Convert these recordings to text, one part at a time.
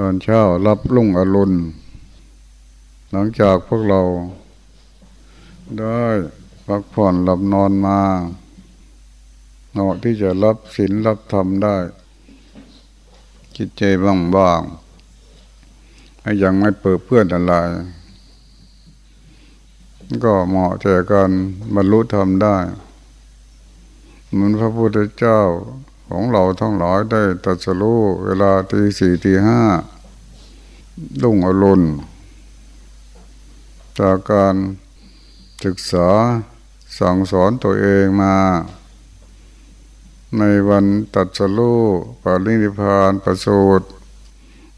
ตอนเช้ารับลุ่งอรุณ หลังจากพวกเรา ได้พักผ่อนหลับนอนมาเหมาะที่จะรับศีลรับธรรมได้คิดใจบ้างบางๆให้ยังไม่เปิดเพื่อนอะไรก็เหมาะแก่การบรรลุธรรมได้เหมือนพระพุทธเจ้าของเราทั้งหลายได้ตรัสรู้เวลาตีสี่ตีห้า ลุ่งอรุณจากการศึกษาสั่งสอนตัวเองมา ในวันตัดสรู้ปรินิพพานประสูติ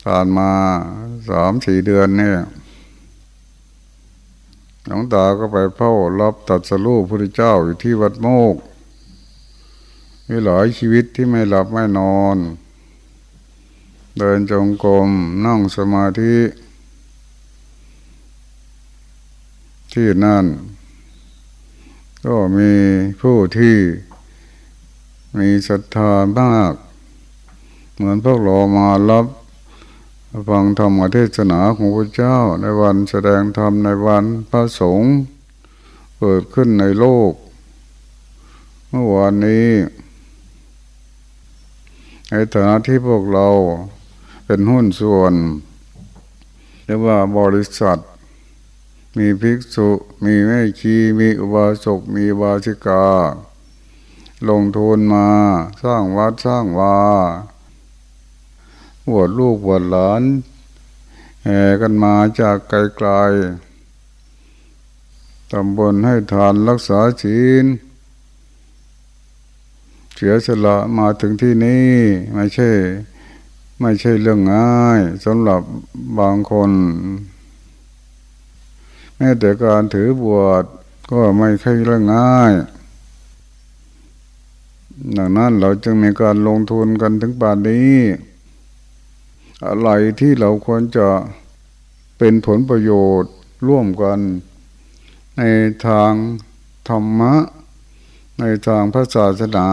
ผ่านมาสามสี่เดือนเนี่ยหลวงตาก็ไปเฝ้ารับตัดสรู้พระเจ้าอยู่ที่วัดโมกมีหลายชีวิตที่ไม่หลับไม่นอน เดินจงกรมนั่งสมาธิ ที่นั่น ก็มีผู้ที่มีศรัทธามาก เหมือนพวกเรามารับฟังธรรมเทศนาของพระเจ้าในวันแสดงธรรมในวันพระสงฆ์เกิดขึ้นในโลก เมื่อวานนี้ในฐานะที่พวกเรา เป็นหุ้นส่วนเรียกว่าบริษัท มีภิกษุ มีแม่ชีมีอุบาสกมีบาสิกา ลงทุนมาสร้างวัดสร้างวาบวชลูกบวชหลานแห่กันมาจากไกลๆตำบลให้ทานรักษาศีลเสียสละมาถึงที่นี่ไม่ใช่ ไม่ใช่เรื่องง่ายสำหรับบางคน แม้แต่การถือบวชก็ไม่ใช่เรื่องง่าย ดังนั้นเราจึงมีการลงทุนกันถึงป่านนี้ อะไรที่เราควรจะเป็นผลประโยชน์ร่วมกัน ในทางธรรมะ ในทางพระศาสนา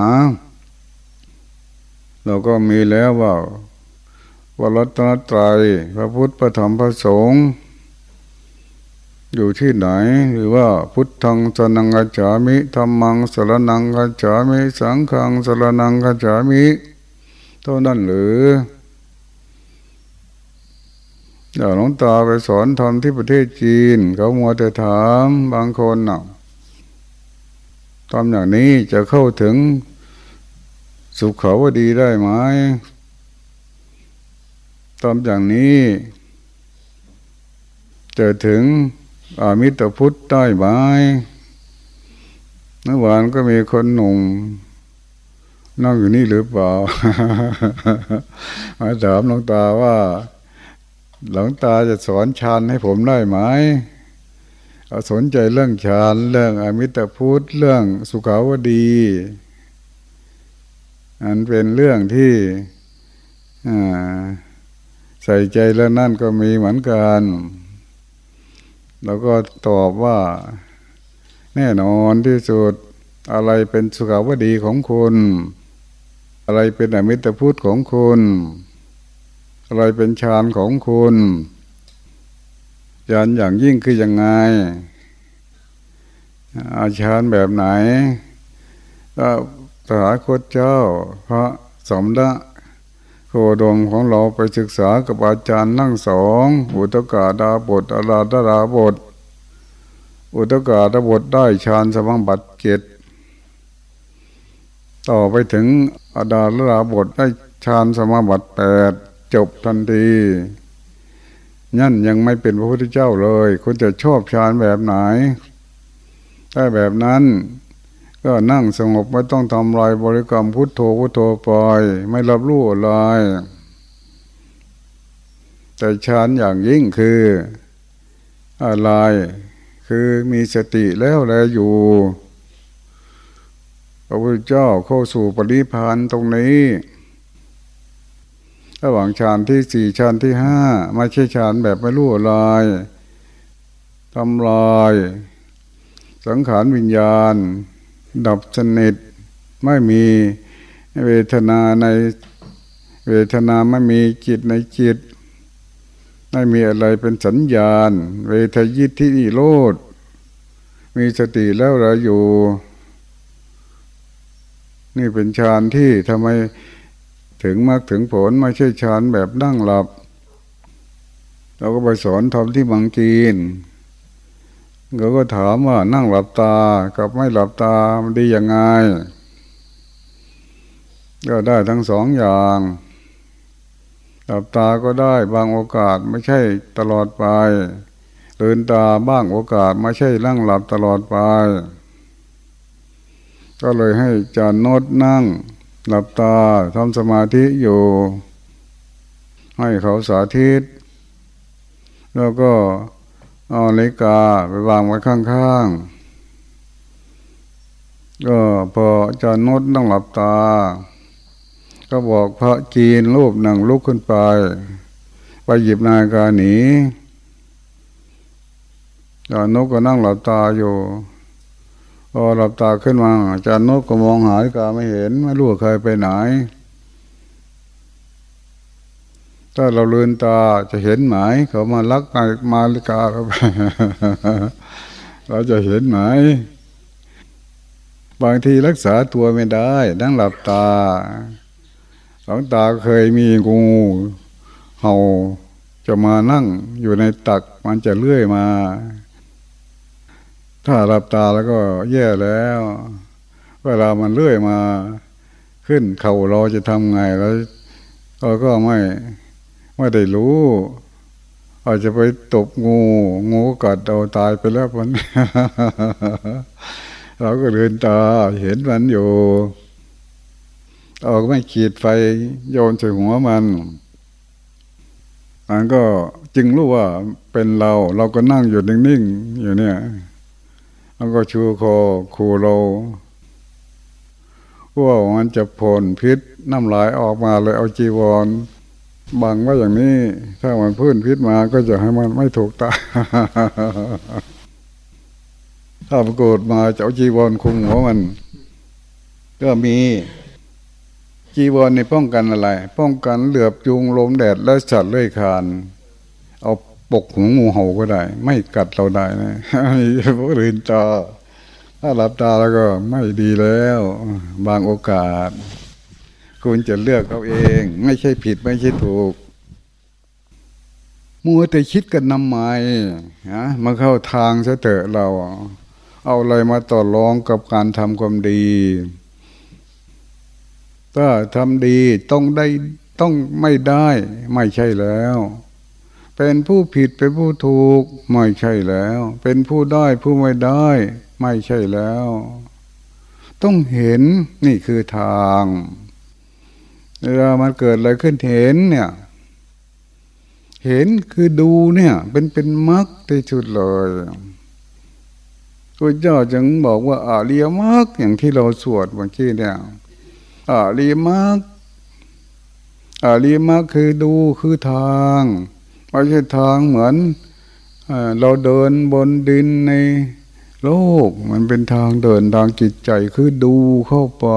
เราก็มีแล้วว่า วรัตนตรัยพระพุทธพระธรรมพระสงฆ์อยู่ที่ไหนหรือว่าพุทธังสนังกัจฉามิธรรมังสรนังกัจฉามิ สังฆังสรนังกัจฉามิเท่านั้นหรือเดี๋ยวหลวงตาไปสอนทำที่ประเทศจีน เขามัวแต่ถามบางคนน่ะทำอย่างนี้จะเข้าถึงสุขเขาวดีได้ไหม ทำอย่างนี้จะถึงอามิตรพุทธได้ไหมเมื่อวานก็มีคนหนุ่มนั่งอยู่นี่หรือเปล่า มาถามหลวงตาว่าหลวงตาจะสอนฌานให้ผมได้ไหมเอาสนใจเรื่องฌานเรื่องอมิตรพุทธเรื่องสุขาวดี อันเป็นเรื่องที่อ่า ใส่ใจแล้วนั่นก็มีเหมือนกัน แล้วก็ตอบว่า แน่นอนที่สุดอะไรเป็นสุขาวดีของคุณ อะไรเป็นอมิตรพุทธของคุณ อะไรเป็นฌานของคุณฌานอย่างยิ่งคือยังไงอาฌานแบบไหนก็พระโคตเจ้า พระสมณะ โคดมของเราไปศึกษากับอาจารย์นั่งสองอุตกาดาบทอาราดาราบท อุตกาดาบทได้ฌานสมังบัติเกตต่อไปถึงอาดาลราบทได้ฌานสมาบัติแปดจบทันทีนั่นยังไม่เป็นพระพุทธเจ้าเลย คุณจะชอบฌานแบบไหน ถ้าแบบนั้น ก็นั่งสงบไม่ต้องทำลายบริกรรมพุทโธพุทโธปล่อย ไม่รับรู้อะไรแต่ฌานอย่างยิ่งคืออะไร คือมีสติแล้วแลอยู่พระพุทธเจ้าเข้าสู่ปริพานตรงนี้ ระหว่างฌานที่สี่ฌานที่ห้าไม่ใช่ฌานแบบไม่รู้ลายทำลาย สังขารวิญญาณ ดับสนิทไม่มีเวทนาในเวทนาไม่มีจิตในจิต ไม่มีอะไรเป็นสัญญาณ เวทยิทธิโลดมีสติแล้วเราอยู่ นี่เป็นฌานที่ทำไมถึงมากถึงผลไม่ใช่ฌานแบบนั่งหลับ เราก็ไปสอนทำที่บางจีน เขาก็ถามว่านั่งหลับตากับไม่หลับตามันดียังไง ก็ได้ทั้งสองอย่าง หลับตาก็ได้บางโอกาสไม่ใช่ตลอดไปเดินตาบ้างโอกาสไม่ใช่นั่งหลับตลอดไป ก็เลยให้จานโนดนั่ง หลับตาทำสมาธิอยู่ ให้เขาสาธิต แล้วก็ เอานาฬิกาไปวางไว้ข้างๆ ก็พอจานนดต้องหลับตา ก็บอกพระจีนรูปหนังลุกขึ้นไป ไปหยิบนาฬิกาหนีจานนกก็นั่งหลับตาอยู่พอหลับตาขึ้นมาจานนกก็มองหานาฬิกาไม่เห็น ไม่รู้ใครไปไหน ถ้าเราลืนตาจะเห็นไหมเขามาลักมาลิกาเราไปเราจะเห็นไหม บางทีรักษาตัวไม่ได้นั่งหลับตาหลังตาเคยมีงูเห่าจะมานั่งอยู่ในตักมันจะเลื่อยมา ถ้าหลับตาแล้วก็แย่แล้ว เวลามันเลื่อยมา ขึ้นเข่าเราจะทำไงแล้วเราก็ไม่ ไม่ได้รู้ อาจจะไปตบงู งูกัดเอาตายไปแล้วมัน เราก็เดินตาเห็นมันอยู่เอาไม่ขีดไฟโยนใส่หัวมันมันก็จึงรู้ว่าเป็นเรา เราก็นั่งอยู่นิ่งๆอยู่เนี่ยแล้วก็ชูคอคูเราว่ามันจะผลพิษน้ำลายออกมาเลยเอาจีวร บังว่าอย่างนี้ ถ้ามันพื้นพิษมาก็จะให้มันไม่ถูกตา ถ้ามันโกรธมาเจะเอาจีวรคุมหัวมัน ก็มี จีวรในป้องกันอะไร ป้องกันเหลือบยุงลมแดดและสัตว์เลื้อยคาน เอาปกหัวงูเห่าก็ได้ ไม่กัดเราได้นะพวกลืนตาถ้าหลับตาแล้วก็ไม่ดีแล้ว บางโอกาส คุณจะเลือกเอาเอง ไม่ใช่ผิดไม่ใช่ถูก มัวแต่คิดกันนำไมฮะมาเข้าทางซะเถอะเรา เอาอะไรมาต่อรองกับการทำความดี ถ้าทำดีต้องได้ต้องไม่ได้ไม่ใช่แล้ว เป็นผู้ผิดเป็นผู้ถูกไม่ใช่แล้ว เป็นผู้ได้ผู้ไม่ได้ ไม่ใช่แล้ว ต้องเห็นนี่คือทาง เวลามันเกิดอะไรขึ้นเห็นเนี่ย เห็นคือดูเนี่ย เป็นเป็นมรรคที่สุดเลยพระเจ้าจึงบอกว่าอาเรียมรรคอย่างที่เราสวดเมื่อกี้เนี่ยอาเรียมรรคอาเรียมรรคคือดูคือทางไม่ใช่ทางเหมือนเราเดินบนดินในโลกมันเป็นทางเดินทางจิตใจคือดูเข้าไป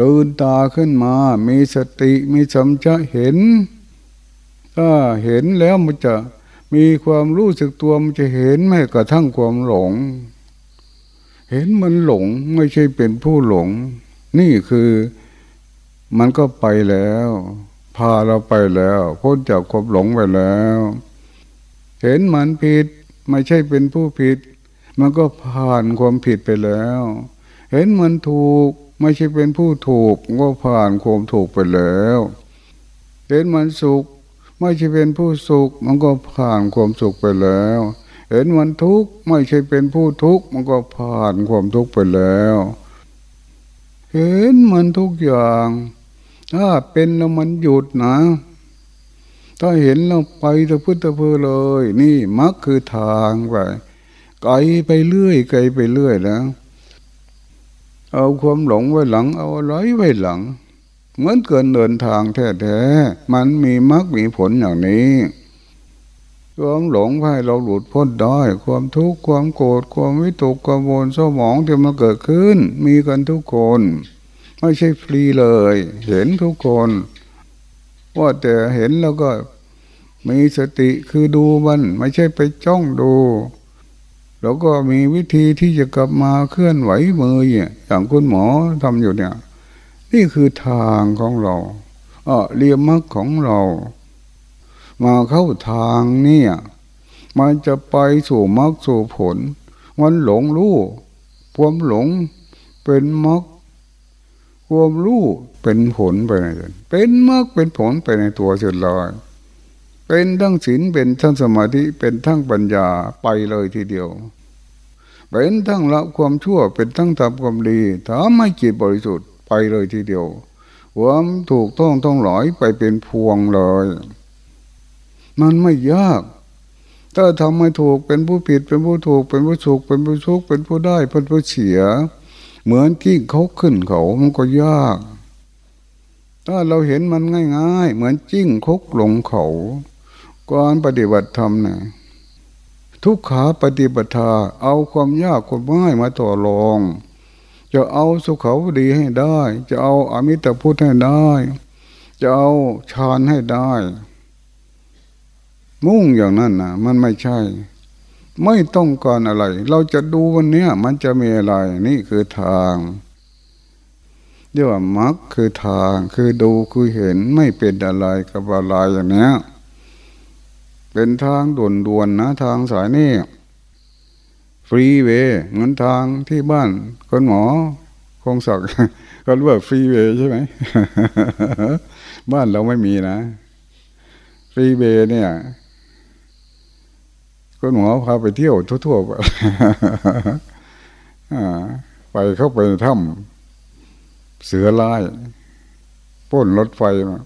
ลืนตาขึ้นมา มีสติมีสัมจะเห็น ถ้าเห็นแล้วมันจะมีความรู้สึกตัวมันจะเห็นไม่กระทั่งความหลง เห็นมันหลงไม่ใช่เป็นผู้หลง นี่คือมันก็ไปแล้ว พาเราไปแล้วพ้นจากความหลงไปแล้ว เห็นมันผิดไม่ใช่เป็นผู้ผิด มันก็ผ่านความผิดไปแล้ว เห็นมันถูก ไม่ใช่เป็นผู้ถูกก็ผ่านความถูกไปแล้วเห็นมันสุข ไม่ใช่เป็นผู้สุข มันก็ผ่านความสุขไปแล้ว เห็นมันทุกข์ไม่ใช่เป็นผู้ทุกข์มันก็ผ่านความทุกข์ไปแล้ว เห็นมันทุกอย่าง ถ้าเป็นแล้วมันหยุดนะ ถ้าเห็นเราไปตะพุทธเพอเลย นี่มักคือทางไปไกลไปเรื่อยไกลไปเรื่อยแล้ว เอาความหลงไว้หลัง เอาอะไรไว้หลัง เหมือนเกินเดินทางแท้ๆมันมีมรรคมีผลอย่างนี้ความหลงให้เราหลุดพ้นได้ ความทุกข์ความโกรธความวิตกกังวลเศร้าหมองที่มันเกิดขึ้น มีกันทุกคน ไม่ใช่ฟรีเลย เห็นทุกคนว่าแต่เห็นแล้วก็มีสติคือดูมัน ไม่ใช่ไปจ้องดู แล้วก็มีวิธีที่จะกลับมาเคลื่อนไหวมืออย่างคุณหมอทำอยู่เนี่ย นี่คือทางของเราเออเรียมมรรคของเรา มาเข้าทางเนี่ยมันจะไปสู่มรรคสู่ผล มันหลงรู้ความหลงเป็นมรรคความรู้เป็นผลไปในตัวเป็นมรรคเป็นผลไปในตัวเสียเลยเป็นทั้งศีลเป็นทั้งสมาธิเป็นทั้งปัญญาไปเลยทีเดียว เป็นทั้งละความชั่วเป็นทั้งทำความดีถ้าไม่จิตบริสุทธิ์ไปเลยทีเดียวความถูกต้องต้องหลอยไปเป็นพวงเลย มันไม่ยากถ้าทำไม่ถูกเป็นผู้ผิดเป็นผู้ถูกเป็นผู้สุขเป็นผู้ทุกข์เป็นผู้ได้เป็นผู้เสีย เหมือนที่เขาขึ้นเขามันก็ยาก ถ้าเราเห็นมันง่าย ๆ เหมือนจิ้งคกลงเขาการปฏิบัติธรรมเนี่ย ทุกขาปฏิปทาเอาความยากความง่ายมาต่อรอง จะเอาสุขาวดีให้ได้ จะเอาอมิตรพุทธให้ได้ จะเอาฌานให้ได้ มุ่งอย่างนั้นนะมันไม่ใช่ ไม่ต้องการอะไร เราจะดูวันนี้มันจะมีอะไร นี่คือทางเรียกว่ามรรคคือทางคือดูคือเห็นไม่เป็นอะไรกับอะไรอย่างนี้ เป็นทางด่วนด่วนนะทางสายนี้ฟรีเวย์เงินทางที่บ้านคนหมอคงศักดิ์ก็รู้ว่าฟรีเวย์ใช่ไหมบ้านเราไม่มีนะ ฟรีเวย์เนี่ยคนหมอพาไปเที่ยวทั่วๆไปไปเข้าไปถ้ำเสือลายป้นรถไฟมา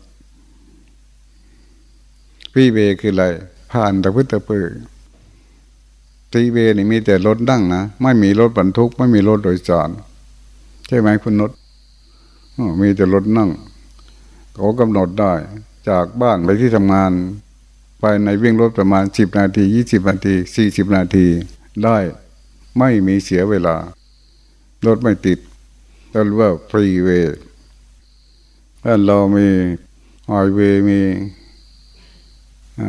ฟรีเวย์คืออะไร ผ่านตะพื้นตะปือทีเวนี่มีแต่รถนั่งนะ ไม่มีรถบรรทุก ไม่มีรถโดยสารใช่ไหมคุณนศมีแต่รถนั่งเขากำหนดได้ จากบ้านไปที่ทำงาน ไปในวิ่งรถประมาณสิบนาทียี่สิบนาทีสี่สิบนาที ได้ไม่มีเสียเวลา รถไม่ติดเรียกว่าฟรีเวย์ถ้าเรามีไฮเวย์มี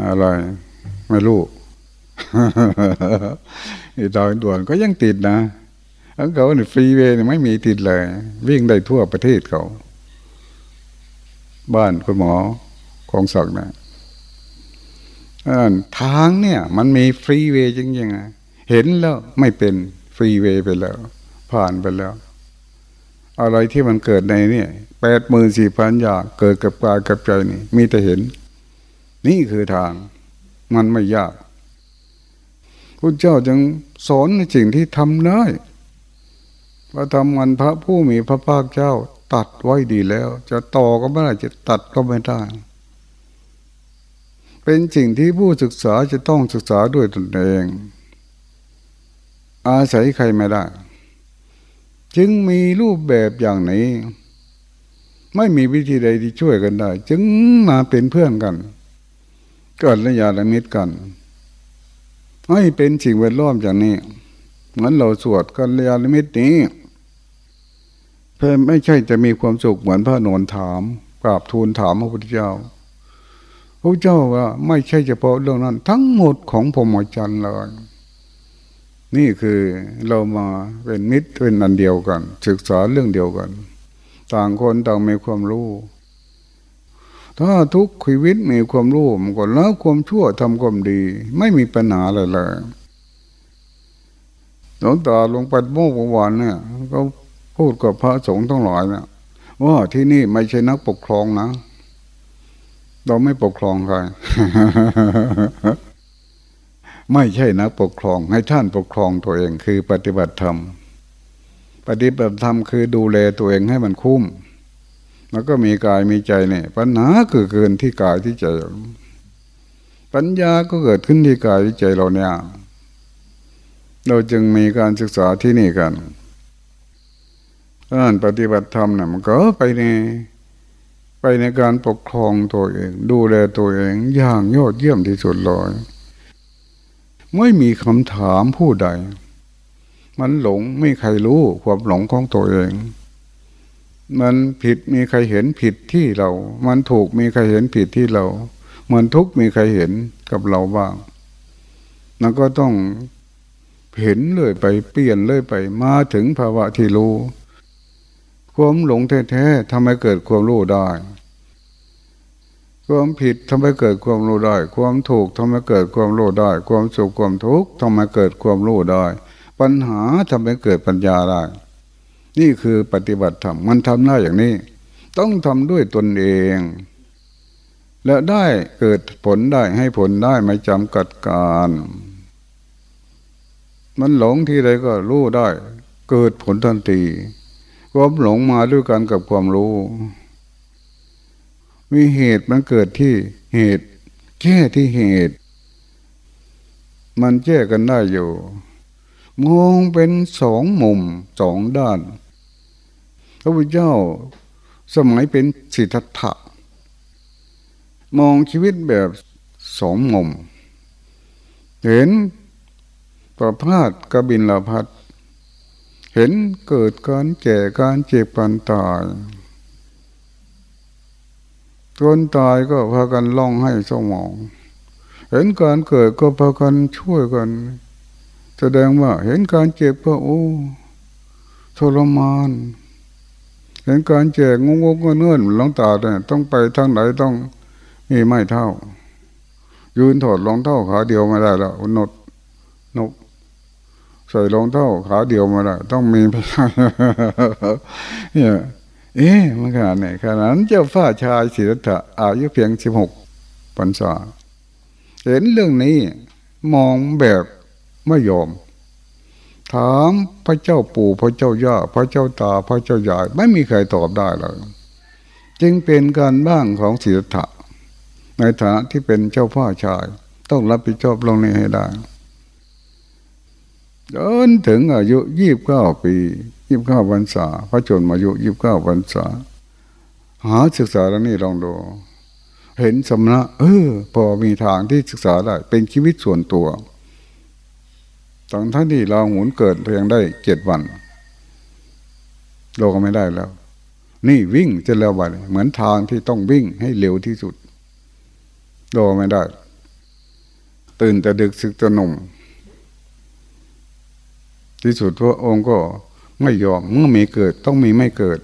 อะไร ไม่รู้ดอยด่วนก็ยังติดนะเขาเนี่ยฟรีเวย์ไม่มีติดเลย วิ่งได้ทั่วประเทศเขา บ้านคุณหมอของศักดิ์นะทางเนี่ย มันมีฟรีเวย์จริงๆเห็นแล้วไม่เป็นฟรีเวย์ไปแล้ว ผ่านไปแล้ว อะไรที่มันเกิดในเนี่ยแปดหมื่นสี่พันอย่างเกิดกับกายกับใจนี่ มีแต่เห็น นี่คือทาง มันไม่ยากพระเจ้าจึงสอนในสิ่งที่ทำได้พระธรรมวันพระผู้มีพระภาคเจ้าตัดไว้ดีแล้ว จะต่อก็ไม่ได้จะตัดก็ไม่ได้ เป็นสิ่งที่ผู้ศึกษาจะต้องศึกษาด้วยตนเอง อาศัยใครไม่ได้ จึงมีรูปแบบอย่างนี้ ไม่มีวิธีใดที่ช่วยกันได้ จึงมาเป็นเพื่อนกัน กิดและยาละมิตรกัน ให้เป็นสิ่งแวดล้อมอย่างนี้เหมือนเราสวดกันยาละมิตรนี้ เพื่อไม่ใช่จะมีความสุขเหมือนพระนนถามกราบทูลถามพระพุทธเจ้าพระเจ้าว่าไม่ใช่เฉพาะเรื่องนั้น ทั้งหมดของพรหมจรรย์เลยนี่คือเรามาเป็นมิตรเป็นอันเดียวกัน ศึกษาเรื่องเดียวกัน ต่างคนต่างมีความรู้ ถ้าทุกชีวิตมีความรู้มันก็ละความชั่วทำความดี ไม่มีปัญหาอะไรเลยหลวงตาลงไปโมกวันเนี่ยก็พูดกับพระสงฆ์ทั้งหลายนี่ยว่าที่นี่ไม่ใช่นักปกครองนะ เราไม่ปกครองใครไม่ใช่นักปกครอง ให้ท่านปกครองตัวเองคือปฏิบัติธรรม ปฏิบัติธรรมคือดูแลตัวเองให้มันคุ้ม แล้วก็มีกายมีใจเนี่ยปัญหาคือเกินที่กายที่ใจ ปัญญาก็เกิดขึ้นที่กายที่ใจเราเนี่ย เราจึงมีการศึกษาที่นี่กันการปฏิบัติธรรมเนี่ยมันก็ไปในไปในการปกครองตัวเอง ดูแลตัวเองอย่างยอดเยี่ยมที่สุดเลยไม่มีคำถามผู้ใด มันหลงไม่ใครรู้ความหลงของตัวเอง มันผิดมีใครเห็นผิดที่เรา มันถูกมีใครเห็นผิดที่เรา มันทุกมีใครเห็นกับเราบ้างแล้วก็ต้องเห็นเลยไปเปลี่ยนเลยไปมาถึงภาวะที่รู้ ความหลงแท้ๆทำให้เกิดความรู้ได้ ความผิดทำให้เกิดความรู้ได้ ความถูกทำให้เกิดความรู้ได้ ความสุขความทุกข์ทำให้เกิดความรู้ได้ ปัญหาทำให้เกิดปัญญาได้ นี่คือปฏิบัติธรรมมันทำได้อย่างนี้ ต้องทำด้วยตนเอง และได้เกิดผลได้ให้ผลได้ไม่จำกัดการ มันหลงที่ใดก็รู้ได้ เกิดผลทันทีความหลงมาด้วยกันกับความรู้ มีเหตุมันเกิดที่เหตุแก้ที่เหตุ มันแก้กันได้อยู่ มองเป็นสองมุมสองด้าน พระพุทธเจ้าสมัยเป็นสิทธัตถะมองชีวิตแบบสองมุม เห็นประพาสกบินลพัดเห็นเกิดการแก่การเจ็บการตายคนตายก็พากันล่องให้สมอง เห็นการเกิดก็พากันช่วยกัน แสดงว่าเห็นการเจ็บก็โอ้ทรมาน เห็นการแจกงงงเงื่อนหลงตาเนี่ยต้องไปทางไหนต้องมีไม่เท่า ยืนถอดรองเท้าขาเดียวไม่ได้แล้วนดนกใส่รองเท้าขาเดียวมาได้ต้องมีเนี่ยเอ๊ะมันขนาดไหนขนาดนั้นเจ้าฟ้าชายศิรธะอายุเพียงสิบหกพรรษาเห็นเรื่องนี้มองแบบ ไม่ยอม ถามพระเจ้าปู่พระเจ้าย่าพระเจ้าตาพระเจ้าใหญ่ไม่มีใครตอบได้เลยจึงเป็นการบ้างของศิรธะในฐานะที่เป็นเจ้าพ่อชาย ต้องรับผิดชอบลงนี้ให้ได้จนถึงอายุยี่บเก้าปียี่บเก้าพรรษาพระชนมายุยี่บเก้าพรรษา หาศึกษาแล้วนี่ลองดูเห็นสำนักเออ พอมีทางที่ศึกษาได้ เป็นชีวิตส่วนตัว ตอนท่านที่เราหมุนเกิดเพียงได้เจ็ดวัน เราก็ไม่ได้แล้ว นี่วิ่งจะแล้ววันเหมือนทางที่ต้องวิ่งให้เร็วที่สุดรอไม่ได้ ตื่นแต่ดึกสึกจะหนุ่มที่สุดพระองค์ก็ไม่ยอมเมื่อมีเกิดต้องมีไม่เกิด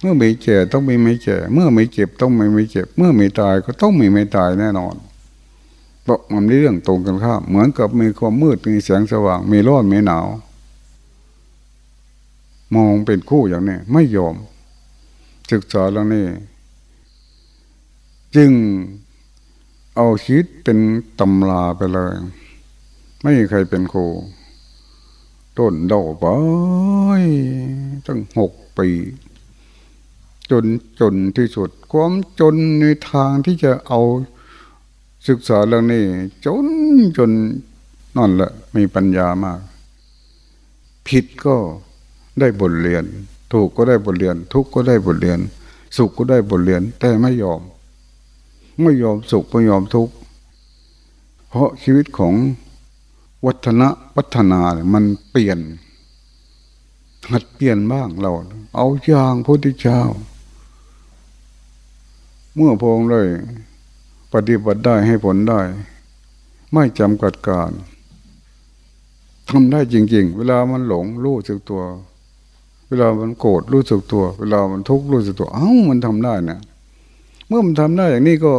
เมื่อมีเจ็บต้องมีไม่เจ็บเมื่อมีเจ็บต้องมีไม่เจ็บ เมื่อมีตายก็ต้องมีไม่ตายแน่นอน เพราะมันเรื่องตรงกันข้ามเหมือนกับมีความมืดมีแสงสว่าง มีร้อนมีหนาว มองเป็นคู่อย่างนี้ไม่ยอม ศึกษาแล้วนี่จึงเอาชีวิตเป็นตำลาไปเลย ไม่มีใครเป็นครูต้นดอกไปตั้งหกปีจนจนที่สุด ความจนในทางที่จะเอา ศึกษาเรื่องนี้ จนจนนั่นแหละ มีปัญญามาก ผิดก็ได้บทเรียน ถูกก็ได้บทเรียน ทุกก็ได้บทเรียน สุขก็ได้บทเรียน แต่ไม่ยอม ไม่ยอมสุขไม่ยอมทุกข์เพราะชีวิตของวัฒนะวัฒนาเนี่ยมันเปลี่ยน หัดเปลี่ยนบ้างเรา เอาอย่างพระพุทธเจ้า เมื่อพงเลย ปฏิบัติได้ให้ผลได้ ไม่จำกัดการทำได้จริง ๆ เวลามันหลงรู้สึกตัว เวลามันโกรธรู้สึกตัว เวลามันทุกข์รู้สึกตัว เอ้ามันทำได้นะเมื่อมันทำได้อย่างนี้ก็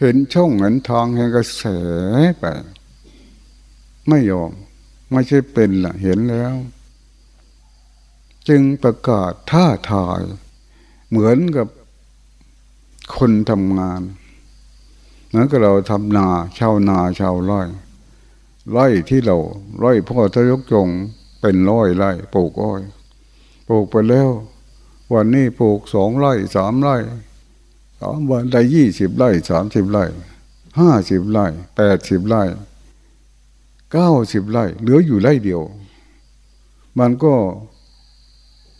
เห็นช่องเห็นทางเห็นกระแสไป ไม่ยอม ไม่ใช่เป็นละเห็นแล้ว จึงประกาศท่าทาย เหมือนกับ คนทำงานเหมือนกับเราทำนาชาวนาชาวไร่ไร่ที่เราไร่พ่อทยกจงเป็นร้อยไร่ปลูกอ้อย ปลูกไปแล้ว วันนี้ปลูกสองไร่สามไร่สามวันได้ยี่สิบไร่สามสิบไร่ห้าสิบไร่แปดสิบไร่เก้าสิบไร่เหลืออยู่ไร่เดียว มันก็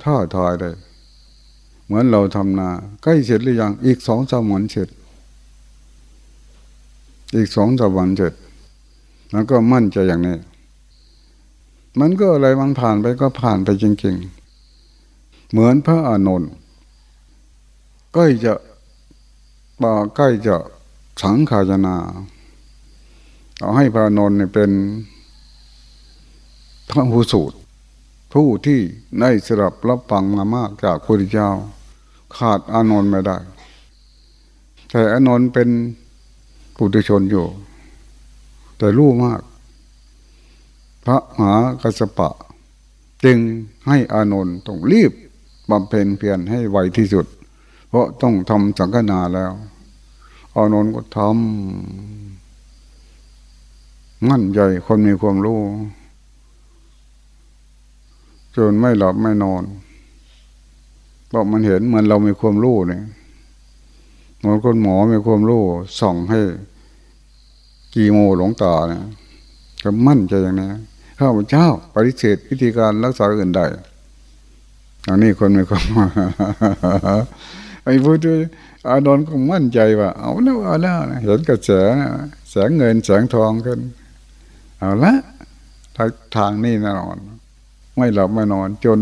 ท่าทายเลย เหมือนเราทำนาใกล้เสร็จหรือยังอีกสองสามวันเสร็จ อีกสองสามวันเสร็จมันก็มั่นใจอย่างนี้ มันก็อะไรมันผ่านไปก็ผ่านไปจริงๆ เหมือนพระอานนท์ใกล้จะป่าใกล้จะสังขายนาเอาให้พระนนท์เป็นพระผู้สูตรผู้ที่ได้สรับรับฟังมามากจากพระพุทธเจ้า ขาดอานนท์ไม่ได้ แต่อานนท์เป็นปุถุชนอยู่ แต่รู้มาก พระมหากัสปะ จึงให้อานนท์ต้องรีบบำเพ็ญเพียรให้ไวที่สุด เพราะต้องทำสังฆนาแล้วอานนท์ก็ทำมั่นใจคนมีความรู้จนไม่หลับไม่นอน ราะมันเห็นเหมือนเรามีความรู้เนี่ยเหมือนคนหมอมีความรู้ส่องให้กีโมหลงตาเนี่ยก็มั่นใจอย่างนี้ข้าพเจ้าปฏิเสธวิธีการรักษาอื่นได้อันนี้คนมีความไอ้พูดด้วยอานนท์ก็มั่นใจว่า เอาแล้วเอาแล้วเห็นกระแสแสงเงินแสงทองขึ้น เอาละทางนี้แน่นอน ไม่หลับไม่นอนจน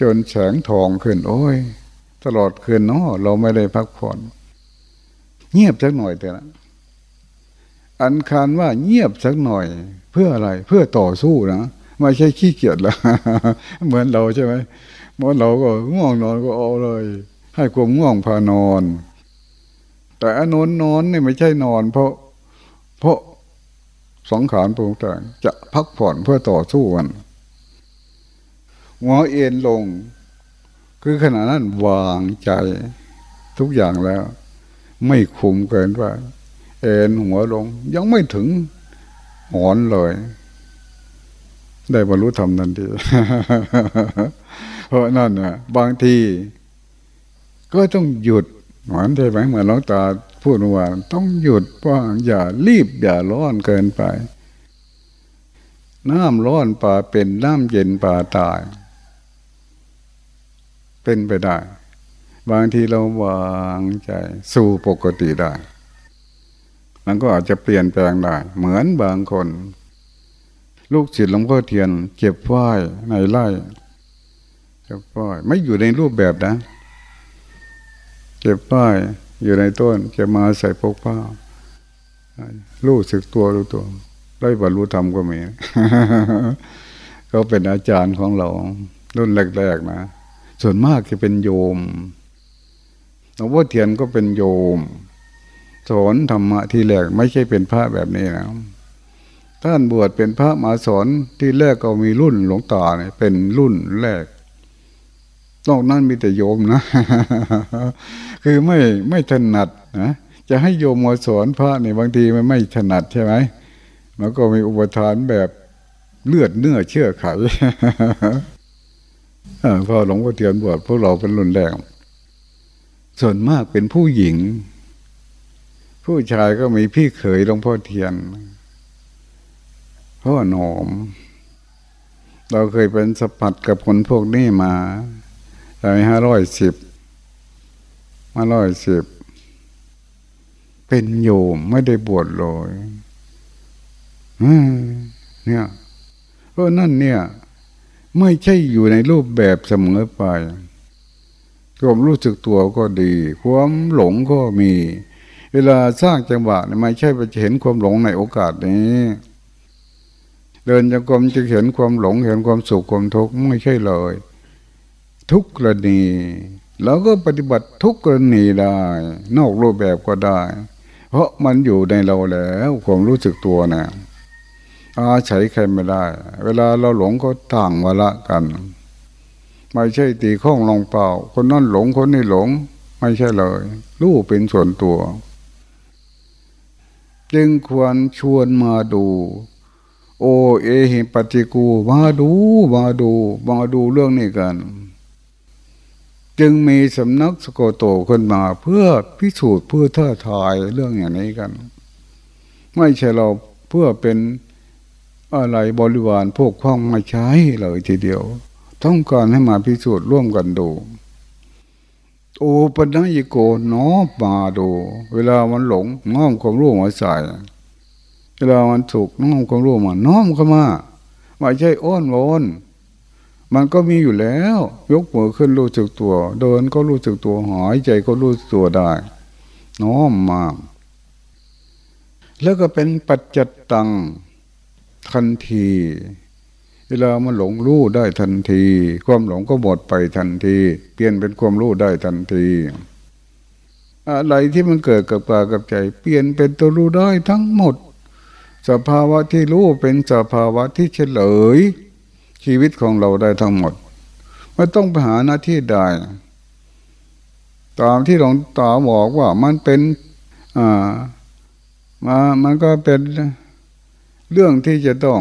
จนแสงทองขึ้น โอ้ย ตลอดคืนเนาะเราไม่ได้พักผ่อน เงียบสักหน่อยเถอะอันคารว่าเงียบสักหน่อย เพื่ออะไรเพื่อต่อสู้นะไม่ใช่ขี้เกียจละเหมือนเราใช่ไหมเมื่อเราก็ง่วงนอนก็เอาเลย ให้ความง่วงพานอน แต่อนนนอนนี่ไม่ใช่นอน เพราะ เพราะสองขานปรุงแต่งจะพักผ่อนเพื่อต่อสู้กัน หัวเอ็นลง คือขณะนั้นวางใจทุกอย่างแล้ว ไม่คุมเกินไปเอ็นหัวลง ยังไม่ถึงหอนเลย ได้บรรลุธรรมทันทีเพราะนั่นนะบางที ก็ต้องหยุดหอนใช่ไหมเหมือนหลวงตาพูดว่าต้องหยุดว่าอย่ารีบอย่าร้อนเกินไปน้ำร้อนป่าเป็นน้ำเย็นป่าตาย เป็นไปได้ บางทีเราวางใจสู่ปกติได้ มันก็อาจจะเปลี่ยนแปลงได้ เหมือนบางคน ลูกศิษย์หลวงพ่อเทียน เก็บฝ้ายในไร่เก็บฝ้ายไม่อยู่ในรูปแบบนะ เก็บฝ้ายอยู่ในต้นจะมาใส่พกผ้ารู้สึกตัวรู้ตัว ได้บรรลุธรรมก็มีเขาเป็นอาจารย์ของเรา รุ่นแรกๆนะ ส่วนมากจะเป็นโยมหลวงพ่อเทียนก็เป็นโยมสอนธรรมะที่แรกไม่ใช่เป็นพระแบบนี้นะท่านบวชเป็นพระมาสอนที่แรกก็มีรุ่นหลวงตาเนี่ยเป็นรุ่นแรกนอกนั้นมีแต่โยมนะ คือไม่ไม่ถนัดนะจะให้โยมมาสอนพระเนี่ยบางทีมันไม่ถนัดใช่ไหมมันก็มีอุปทานแบบเลือดเนื้อเชื่อไข พอหลวงพ่อเทียนบวชพวกเราเป็นรุ่นแรกส่วนมากเป็นผู้หญิง ผู้ชายก็มีพี่เขยหลวงพ่อเทียนพ่อหนอม เราเคยเป็นสปัดกับคนพวกนี้มาได้ห้าร้อยสิบห้าร้อยสิบเป็นโยมไม่ได้บวชเลยเนี่ยเพราะนั่นเนี่ย ไม่ใช่อยู่ในรูปแบบเสมอไปความรู้สึกตัวก็ดี ความหลงก็มี เวลาสร้างจังหวะไม่ใช่ไปเห็นความหลงในโอกาสนี้ เดินจงกรมจะเห็นความหลงเห็นความสุขความทุกข์ไม่ใช่เลย ทุกกรณีเราก็ปฏิบัติทุกกรณีได้ นอกรูปแบบก็ได้ เพราะมันอยู่ในเราแล้วความรู้สึกตัวนะ อาศัยใครไม่ได้ เวลาเราหลงก็ต่างวาละกัน ไม่ใช่ตีข้องลงเปล่า คนนั้นหลงคนนี้หลง ไม่ใช่เลย รู้เป็นส่วนตัว จึงควรชวนมาดู โอเอหิปฏิกูมาดูมาดูมาดูเรื่องนี้กัน จึงมีสำนักสโกโตขึ้นมาเพื่อพิสูจน์เพื่อท้าทายเรื่องอย่างนี้กัน ไม่ใช่เราเพื่อเป็น อะไรบริวารพวกพ้องไม่ใช้เลยทีเดียว ต้องการให้มาพิสูจน์ร่วมกันดูโอปัญญิโกน้อมมาดู เวลามันหลงน้อมความรู้มาใส่เวลามันถูกน้อมความรู้มาน้อมเข้ามาไม่ใช่อ้อนวอนมันก็มีอยู่แล้ว ยกมือขึ้นรู้สึกตัว เดินก็รู้สึกตัวหายใจก็รู้สึกตัวได้ น้อมมา แล้วก็เป็นปัจจัตตัง ทันที เวลามันหลงรู้ได้ทันที ความหลงก็หมดไปทันที เปลี่ยนเป็นความรู้ได้ทันที อะไรที่มันเกิดกับกายกับใจ เปลี่ยนเป็นตัวรู้ได้ทั้งหมด สภาวะที่รู้เป็นสภาวะที่เฉลย ชีวิตของเราได้ทั้งหมดไม่ต้องไปหาหน้าที่ใดตามที่หลวงตาบอกว่ามันเป็นอ่ามามันก็เป็น เรื่องที่จะต้อง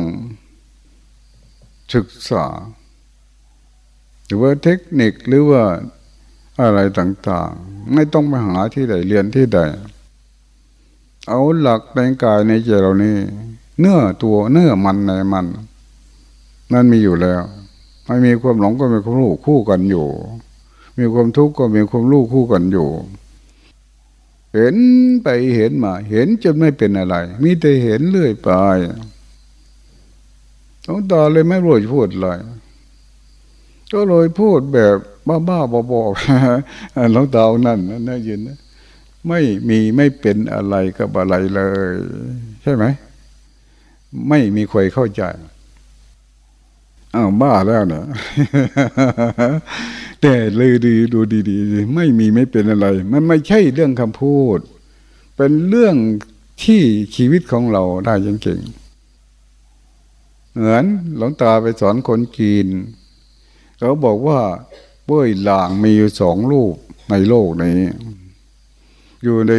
ศึกษา หรือว่าเทคนิคหรือว่าอะไรต่างๆ ไม่ต้องไปหาที่ใดเรียนที่ใด เอาหลักในกายในใจเรานี่เนื้อตัวเนื้อมันในมันนั่นมีอยู่แล้ว ไม่มีความหลงก็มีความรู้คู่กันอยู่ มีความทุกข์ก็มีความรู้คู่กันอยู่ เห็นไปเห็นมา เห็นจนไม่เป็นอะไร มีแต่เห็นเรื่อยไปหลวงตาเลยไม่รู้จะพูดอะไรก็เลยพูดแบบบ้าๆบอๆหลวงตานั่นน่ายินนะไม่มีไม่เป็นอะไรกับอะไรเลย ใช่ไหม ไม่มีใครเข้าใจอ้าวบ้าแล้วเนะ แต่เลยดีดูดีๆ ไม่มีไม่เป็นอะไร มันไม่ใช่เรื่องคำพูด เป็นเรื่องที่ชีวิตของเราได้จริงๆเหมือนหลวงตาไปสอนคนจีน เขาบอกว่าเบ้ยหลางมีอยู่สองลูกในโลกนี้ อยู่ใน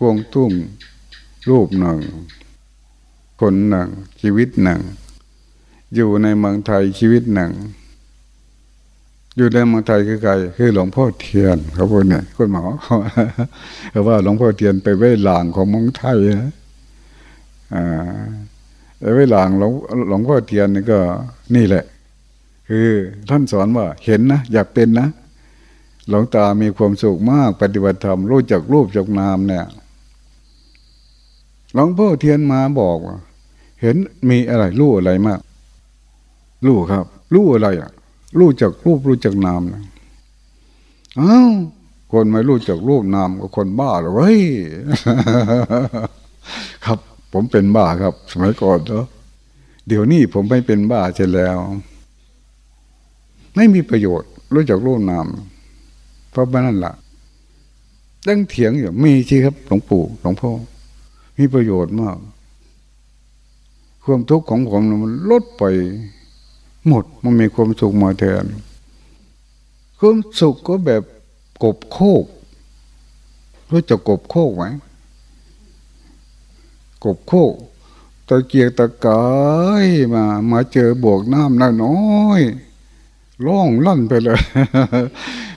กวงตุ้งรูปหนึ่ง คนหนึ่งชีวิตหนึ่ง อยู่ในเมืองไทยชีวิตหนึ่ง อยู่ในเมืองไทยคือใครคือหลวงพ่อเทียนเขาพูดเนี่ยคนหมอเขาว่าหลวงพ่อเทียนไปไว้หลางของเมืองไทยนะอ่าไปไว้หลางหลวงหลวงพ่อเทียนนี่ก็นี่แหละ คือท่านสอนว่าเห็นนะอยากเป็นนะหลวงตามีความสุขมาก ปฏิบัติธรรมรู้จักรูปจักนามเนี่ยหลวงพ่อเทียนมาบอกว่าเห็นมีอะไรรู้อะไรมากรู้ครับรู้อะไรอะ รู้จักรูปรู้จักนามนะอ้าวคนไม่รู้จักรูปนามก็คนบ้าเลยเว้ยครับ ผมเป็นบ้าครับ สมัยก่อนเนาะเดี๋ยวนี้ผมไม่เป็นบ้าเช่แล้ว ไม่มีประโยชน์ รู้จักรูปนาม เพราะนั่นละ่ะตั้งเถียงอยู่มีสิครับหลวงปู่หลวงพ่อมีประโยชน์มาก ความทุกข์ของผมมันลดไป หมดมันมีความสุขมาแทนความสุขก็แบบกบโคกรู้จักกบโคกไหมกบโคกตะเกียกตะกายมา มาเจอบวกน้ำน้อยร้องลั่นไปเลย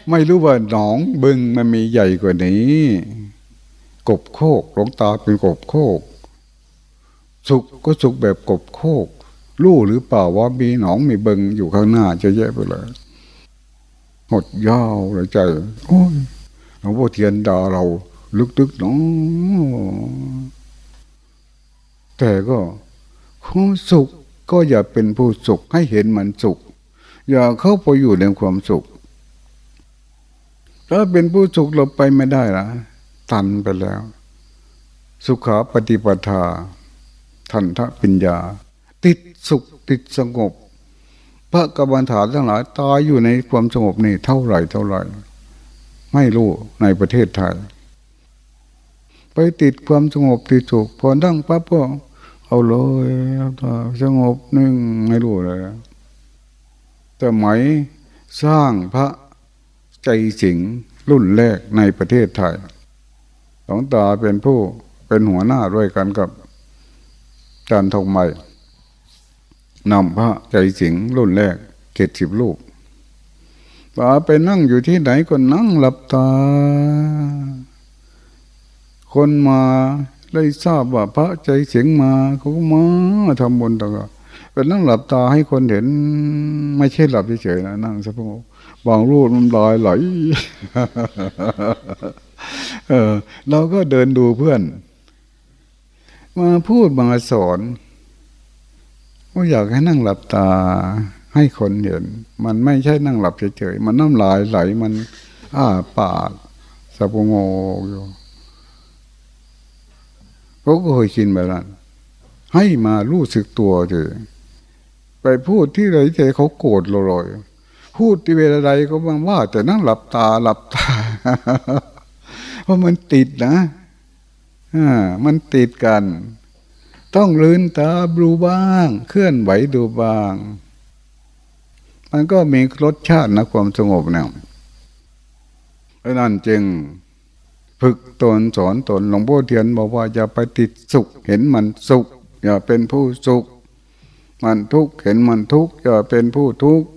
ไม่รู้ว่าหนองบึงมันมีใหญ่กว่านี้ กบโคกหลงตาเป็นกบโคก สุขก็สุขแบบกบโคก รู้หรือเปล่าว่ามีหนองมีเบิงอยู่ข้างหน้าจะแย่ไปเลยหดยาวเลยใจโอ้ยหลวงพ่อเทียนด่าเรา ลึกๆเนาะแต่ก็ความสุขก็อย่าเป็นผู้สุขให้เห็นมันสุข อย่าเข้าไปอยู่ในความสุข ถ้าเป็นผู้สุขเราไปไม่ได้ละตันไปแล้ว สุขาปฏิปทา ทันทะปัญญา สุขติดสงบ พระกบันฐานทั้งหลายตายอยู่ในความสงบนี่เท่าไหร่เท่าไหร่ ไม่รู้ในประเทศไทย ไปติดความสงบติดสุขพอนั่งปั๊บก็เอาเลยสงบนึ่งไม่รู้เลยแต่ไหมสร้างพระใจสิงรุ่นแรกในประเทศไทยหลวงตาเป็นผู้เป็นหัวหน้าด้วยกันกับจารย์ทองใหม่ นำพระใจสิงรุ่นแรกเกตสิบลูกป่าไปนั่งอยู่ที่ไหนก็นั่งหลับตา คนมาได้ทราบว่าพระใจเสียงมาเขาก็มาทำบุญต่างๆเป็นนั่งหลับตาให้คนเห็น ไม่ใช่หลับเฉยๆนะนั่งสักพักบางรูปมันลอยไหลเออ เราก็เดินดูเพื่อน มาพูดมาสอน ว่าอยากให้นั่งหลับตาให้คนเห็น มันไม่ใช่นั่งหลับเฉยๆ มันน้ำลายไหลมันอ้าปากสะพงกอยู่เขาก็เคยชินแบบนั้นให้มารู้สึกตัวเถอะไปพูดที่ไรเจเขาโกรธเราเลยพูดที่เวลาใดก็บางว่า แต่นั่งหลับตาหลับตา เพราะมันติดนะอ่ามันติดกัน ต้องลืนตาดูบ้าง เคลื่อนไหวดูบ้าง มันก็มีรสชาตินะความสงบเนี่ยเพราะนั้นจึงฝึกตนสอนตนหลวงพ่อเทียนบอกว่าอย่าไปติดสุข เห็นมันสุข อย่าเป็นผู้สุข มันทุกข์เห็นมันทุกข์อย่าเป็นผู้ทุกข์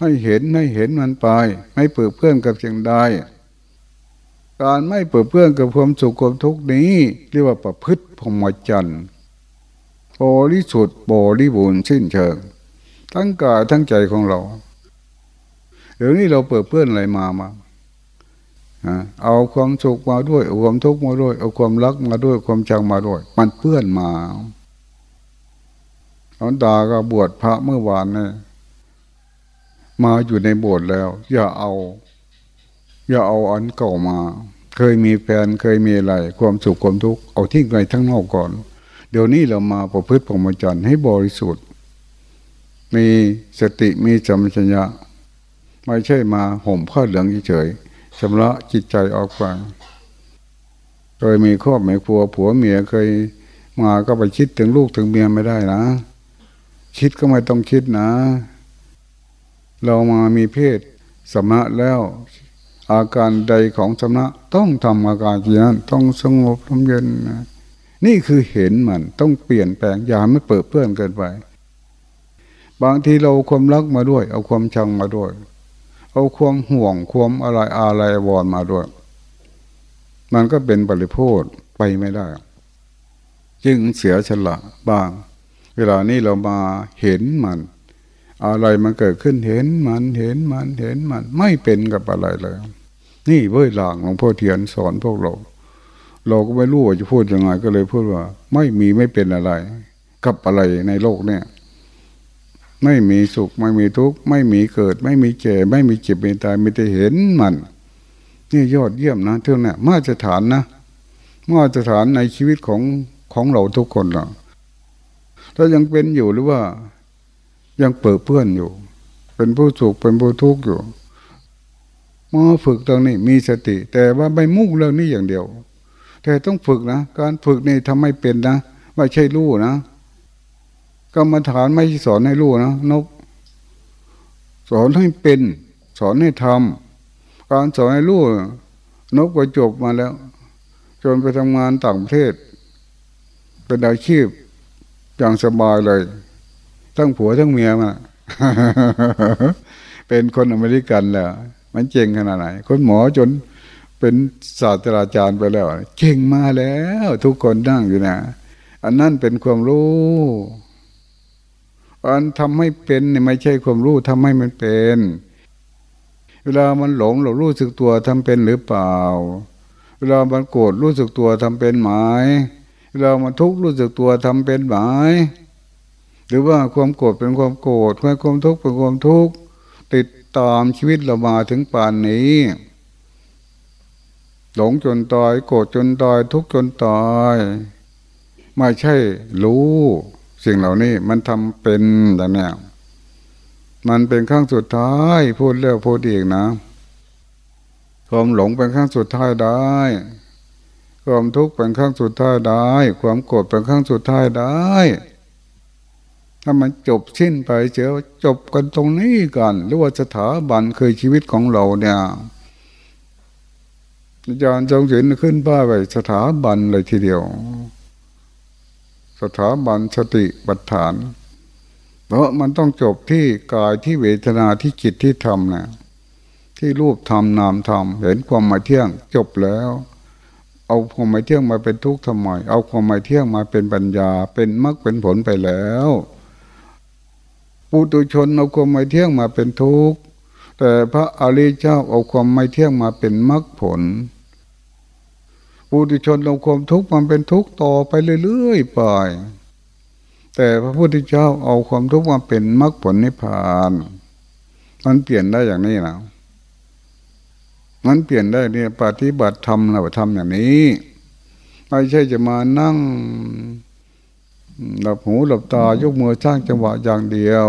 ให้เห็นให้เห็นมันไป ไม่เปื้อเพื่อนกับสิ่งใด การไม่เปื้อเพื่อนกับความสุขความทุกข์นี้ เรียกว่าประพฤติพรหมจรรย์บริสุทธิ์บริบูรณ์สิ้นเชิง ทั้งกายทั้งใจของเราเดี๋ยวนี้เราเปิดเพื่อนอะไรมามาเอาความสุขมาด้วยเอาความทุกข์มาด้วย เอาความรักมาด้วยความชังมาด้วย มันเพื่อนมาหลวงตาก็บวชพระเมื่อวานเนี่ยมาอยู่ในโบสถ์แล้ว อย่าเอา อย่าเอาอันเก่ามา เคยมีแฟนเคยมีอะไร ความสุขความทุกข์เอาทิ้งไปทั้งนอกก่อน เดี๋ยวนี้เรามาประพฤติพรหมจรรย์ให้บริสุทธิ์ มีสติมีจำชัญญะไม่ใช่มาห่มผ้าเหลืองเฉยชำระจิตใจออกไปเคยมีครอบมีครัวผัวเมียเคยมาก็ไปคิดถึงลูกถึงเมียไม่ได้นะ คิดก็ไม่ต้องคิดนะ เรามามีเพศสมะแล้ว อาการใดของสมะต้องทำอาการอย่างนั้นต้องสงบลมเย็นนะนี่คือเห็นมันต้องเปลี่ยนแปลงอย่าไม่เปิดเพื่อนเกินไป บางทีเราความรักมาด้วย เอาความชังมาด้วย เอาความห่วงความอะไรอะไรวอนมาด้วย มันก็เป็นบริโภคไปไม่ได้ จึงเสียฉละบ้าง เวลานี้เรามาเห็นมัน อะไรมันเกิดขึ้นเห็นมันเห็นมันเห็นมัน ไม่เป็นกับอะไรเลย นี่เว้ยหลางของพ่อเทียนสอนพวกเรา เราก็ไม่รู้ว่าจะพูดยังไงก็เลยพูดว่า ไม่มีไม่เป็นอะไร กับอะไรในโลกเนี่ย ไม่มีสุขไม่มีทุกข์ไม่มีเกิด ไม่มีเจ็บไม่มีเจ็บไม่ตายไม่ได้เห็นมัน นี่ยอดเยี่ยมนะเท่านี้มาตรฐานนะมาตรฐานในชีวิตของของเราทุกคนละถ้ายังเป็นอยู่หรือว่ายังเปิดเพื่อนอยู่ เป็นผู้สุขเป็นผู้ทุกข์อยู่ มาฝึกตรงนี้มีสติ แต่ว่าไม่มุ่งเรื่องนี้อย่างเดียว แต่ต้องฝึกนะ การฝึกนี่ทำให้เป็นนะไม่ใช่รู้นะกรรมฐานไม่สอนให้รู้นะนก สอนให้เป็น สอนให้ทำการสอนให้รู้นกก็จบมาแล้ว จนไปทำงานต่างประเทศ เป็นอาชีพอย่างสบายเลย ทั้งผัวทั้งเมียมาเป็นคนอเมริกันแล้ว มันเจ๋งขนาดไหน คนหมอจนเป็นศาสตราจารย์ไปแล้วเก่งมาแล้ว ทุกคนนั่งอยู่นะอันนั้นเป็นความรู้อันทำให้เป็นเนี่ยไม่ใช่ความรู้ทำให้มันเป็น เวลามันหลงเรารู้สึกตัวทำเป็นหรือเปล่า เวลามันโกรธรู้สึกตัวทำเป็นไหมเวลามันทุกข์รู้สึกตัวทำเป็นไหมหรือว่าความโกรธเป็นความโกรธความทุกข์เป็นความทุกข์ติด ตามชีวิตเรามาถึงป่านนี้ หลงจนตายโกรธจนตายทุกข์จนตายไม่ใช่รู้สิ่งเหล่านี้มันทำเป็นแต่เนี่ยมันเป็นครั้งสุดท้ายพูดแล้วพูดอีกนะความหลงเป็นครั้งสุดท้ายได้ ความทุกข์เป็นครั้งสุดท้ายได้ ความโกรธเป็นครั้งสุดท้ายได้ ถ้ามันจบสิ้นไปเจอจบกันตรงนี้กันหรือว่าสถาบันเคยชีวิตของเราเนี่ยอาจารย์จงศิลขึ้นป้าไปสถาบันเลยทีเดียว สถาบันสติปัฏฐาน เพราะมันต้องจบที่กายที่เวทนาที่จิตที่ธรรมนะที่รูปธรรมนามธรรมเห็นความมาเที่ยงจบแล้ว เอาความมาเที่ยงมาเป็นทุกข์ทำไมเอาความมาเที่ยงมาเป็นปัญญาเป็นมรรคเป็นผลไปแล้ว ปุตุชนเอาความไมาเที่ยงมาเป็นทุกข์แต่พระอริยเจ้าเอาความไม่เที่ยงมาเป็นมรรคผลปุถุชนเอาความทุกข์มันเป็นทุกข์ต่อไปเรื่อยๆไปแต่พระพุทธเจ้าเอาความทุกข์มาเป็นมรรคผลนิพพานมันเปลี่ยนได้อย่างนี้นะมันเปลี่ยนได้เนี่ยปฏิบัติธรรมเราทำอย่างนี้ไม่ใช่จะมานั่ง หลับหูหลับตายกมือสร้างจังหวะอย่างเดียว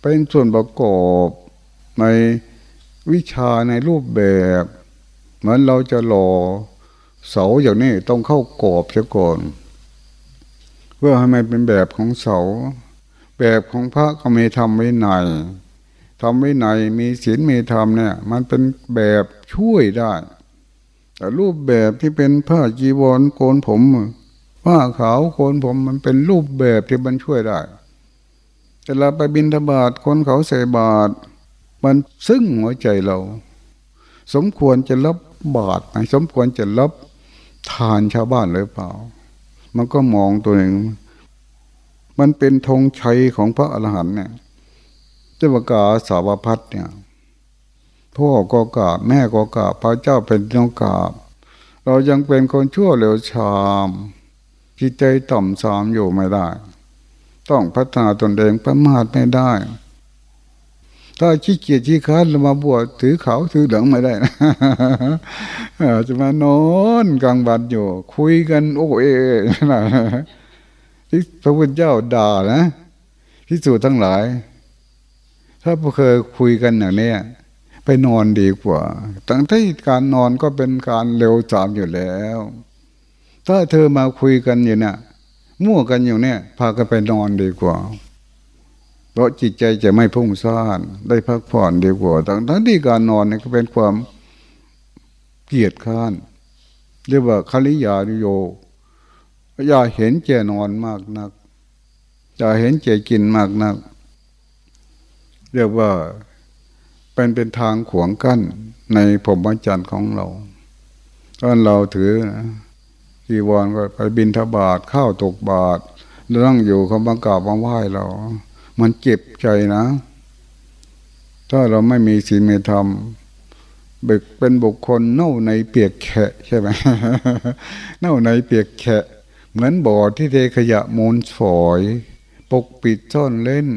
เป็นส่วนประกอบในวิชาในรูปแบบ เหมือนเราจะหล่อเสาอย่างนี้ต้องเข้ากรอบเสียก่อน เพื่อให้มันเป็นแบบของเสา แบบของพระก็มีทำไว้ในทำไว้ในมีศีลมีธรรมเนี่ย มันเป็นแบบช่วยได้ แต่รูปแบบที่เป็นผ้าจีวรโกนผม ผ้าขาวโกนผมมันเป็นรูปแบบที่มันช่วยได้แต่เราไปบินทบาทคนเขาใส่บาทมันซึ่งหัวใจเรา สมควรจะรับบาตรไหมสมควรจะรับทานชาวบ้านหรือเปล่า มันก็มองตัวเองมันเป็นธงชัยของพระอรหันต์เนี่ยเจ้ากาสาวพัดเนี่ยพ่อก็กราบแม่ก็กราบพระเจ้าเป็นน้องกราบ เรายังเป็นคนชั่วเร็วชาม จิตใจต่ำสามอยู่ไม่ได้ ต้องพัฒนาตนเองประมาทไม่ได้ ถ้าขี้เกียจขี้ค้านเรามาบวชถือเขาถือเหลืองไม่ได้นะจะมานอนกลางวันอยู่ คุยกันโอ้เอนะที่พระพุทธเจ้าด่านะที่สุดทั้งหลาย ถ้าพวกเคยคุยกันอย่างนี้ไปนอนดีกว่า ตั้งที่การนอนก็เป็นการเร็วสามอยู่แล้ว ถ้าเธอมาคุยกันอยู่เนี่ยมั่วกันอยู่เนี่ย พากันไปนอนดีกว่า เพราะจิตใจจะไม่พุ่งซ่านได้พักผ่อนดีกว่าทั้งที่การนอนเนี่ยก็เป็นความเกียดข้านเรียกว่าคลิยานโย อย่าเห็นแก่นอนมากนัก อย่าเห็นแก่กินมากนัก เรียกว่าเป็นเป็นทางขวงกั้นในผมวัจันทร์ของเราตอนเราถือนะ กีวรก็ไปบินทบาทข้าวตกบาทนั่งอยู่เขาบังกาบมาไหว้เรา มันเจ็บใจนะ ถ้าเราไม่มีศีลไม่ธรรมบึกเป็นบุคคลเน่าในเปียกแฉะใช่ไหมเน่าในเปียกแฉะ เหมือนบ่อที่เทขยะมูลฝอย ปกปิดซ่อนเล่น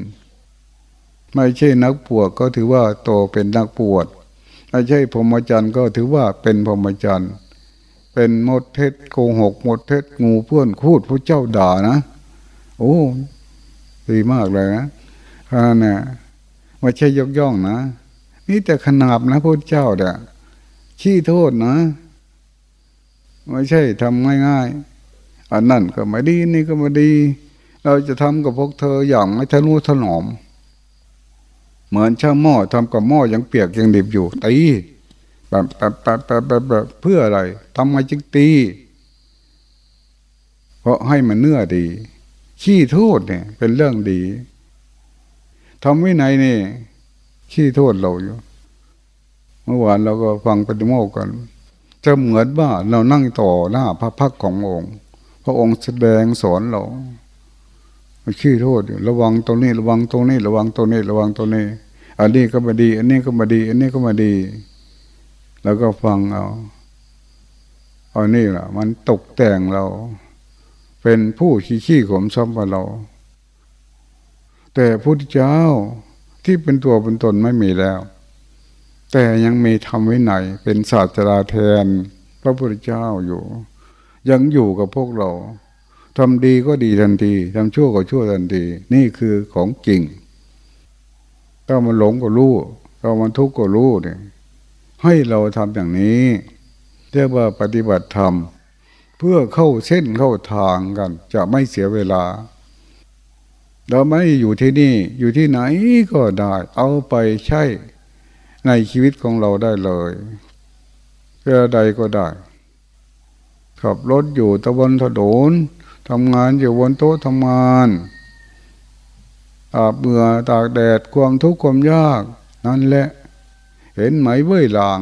ไม่ใช่นักปวดก็ถือว่าโตเป็นนักปวดไม่ใช่พรหมจรรย์ก็ถือว่าเป็นพรหมจรรย์ เป็นมดเท็จโกหกมดเท็จงูเพื่อนคูดพระเจ้าด่านะโอ้ดีมากเลยนะอ่าเนี่ยไม่ใช่ยกย่องนะนี่แต่ขนาบนะพระเจ้าเด่ยขี้โทษนะ ไม่ใช่ทำง่ายๆอันนั่นก็ไม่ดีนี่ก็ไม่ดี เราจะทำกับพวกเธออย่างไม่ทะนุถนอม เหมือนช่างหม้อทำกับหม้อยังเปียกยังดิบอยู่ตี แบบแบบแบบแบบแบบเพื่ออะไรทำไมจึงตี เพราะให้มันเนื้อดี ขี้โทษเนี่ย เป็นเรื่องดีทำวินัยนี่ ขี้โทษเราอยู่ เมื่อวานเราก็ฟังปฏิโมกกันจะเหมือนว่าเรานั่งต่อหน้าพระพักขององค์ พระองค์แสดงสอนเราขี้โทษระวังตรงนี้ ระวังตรงนี้ ระวังตรงนี้ ระวังตรงนี้ อันนี้ก็มาดี อันนี้ก็มาดี อันนี้ก็มาดี แล้วก็ฟังเอาอันนี้แหละมันตกแต่งเรา เป็นผู้ขี้ขี้ขมซ้ำกับเรา แต่พุทธเจ้าที่เป็นตัวเป็นตนไม่มีแล้ว แต่ยังมีธรรมวินัยเป็นศาสตราแทน พระพุทธเจ้าอยู่ ยังอยู่กับพวกเราทำดีก็ดีทันทีทำชั่วก็ชั่วทันที นี่คือของจริง ถ้ามันหลงก็รู้ถ้ามันทุกข์ก็รู้เนี่ย ให้เราทำอย่างนี้ เรียกว่าปฏิบัติธรรม เพื่อเข้าเส้นเข้าทางกัน จะไม่เสียเวลา เราไม่อยู่ที่นี่อยู่ที่ไหนก็ได้ เอาไปใช้ในชีวิตของเราได้เลยเพื่อใดก็ได้ขับรถอยู่ตะวันถนนทำงานอยู่บนโต๊ะทำงานอาบเบื่อตากแดดความทุกข์ความยาก นั่นแหละ เห็นไหมเว้ยลาง